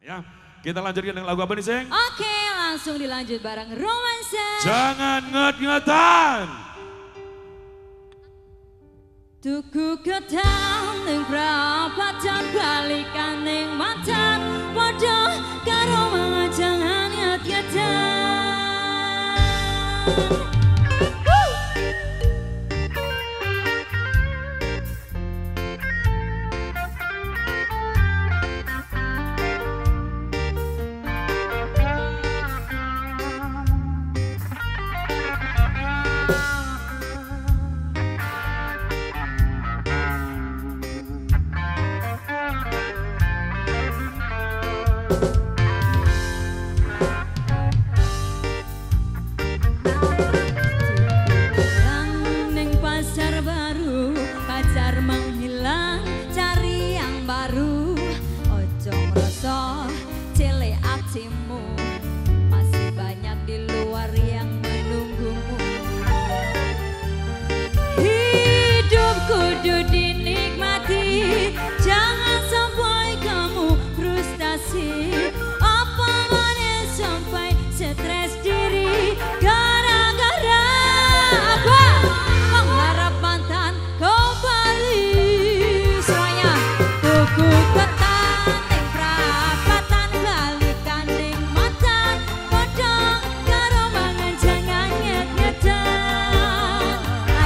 Ya, kita lanjutkan dengan lagu apa nih, Seng? Oke, langsung dilanjut bareng romansa. Jangan nget-ngetan. Tuku ketang ning prapatan balikan ning macan padha karo jangan nget-ngetan.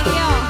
不要。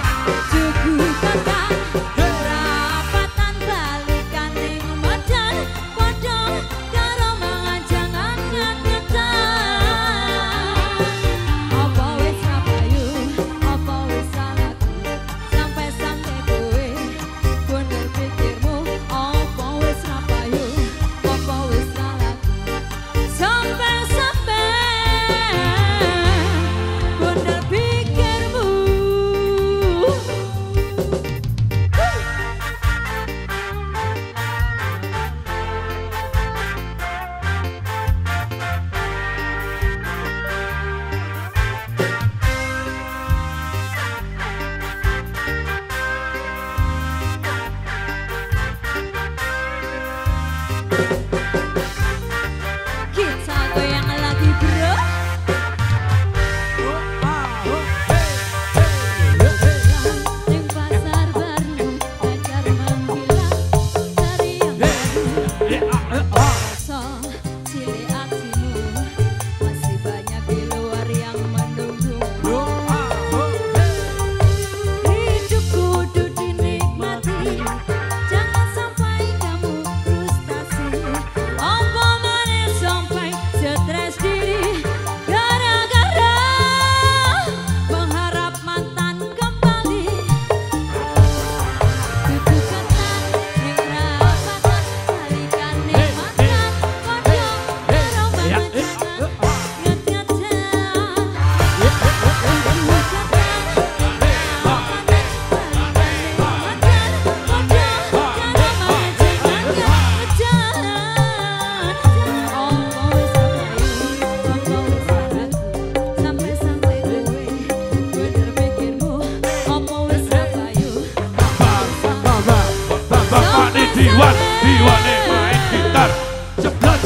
Iwane main gitar Jeblak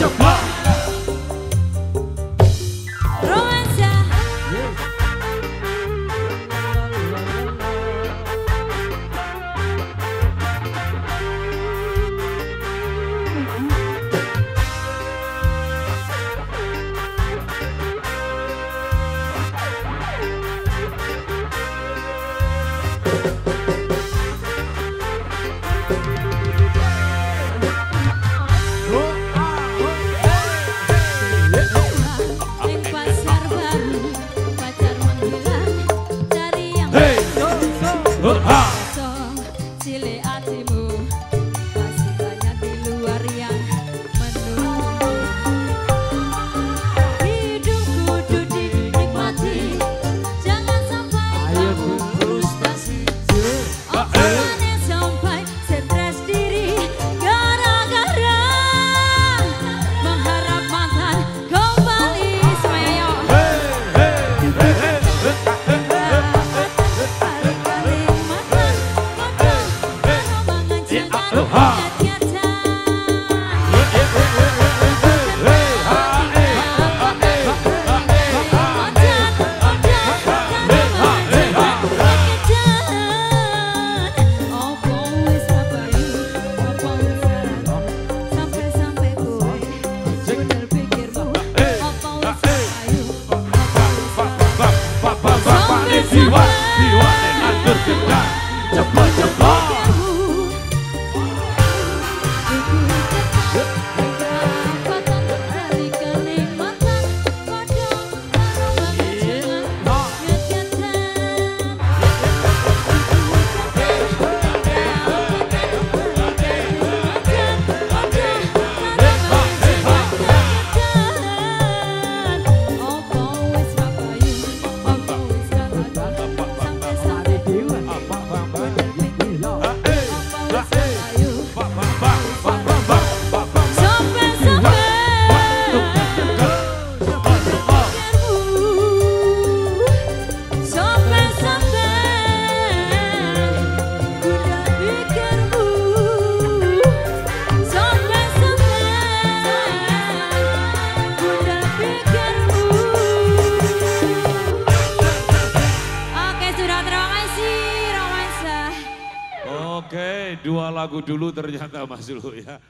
Lagu dulu ternyata Mas Zulu ya.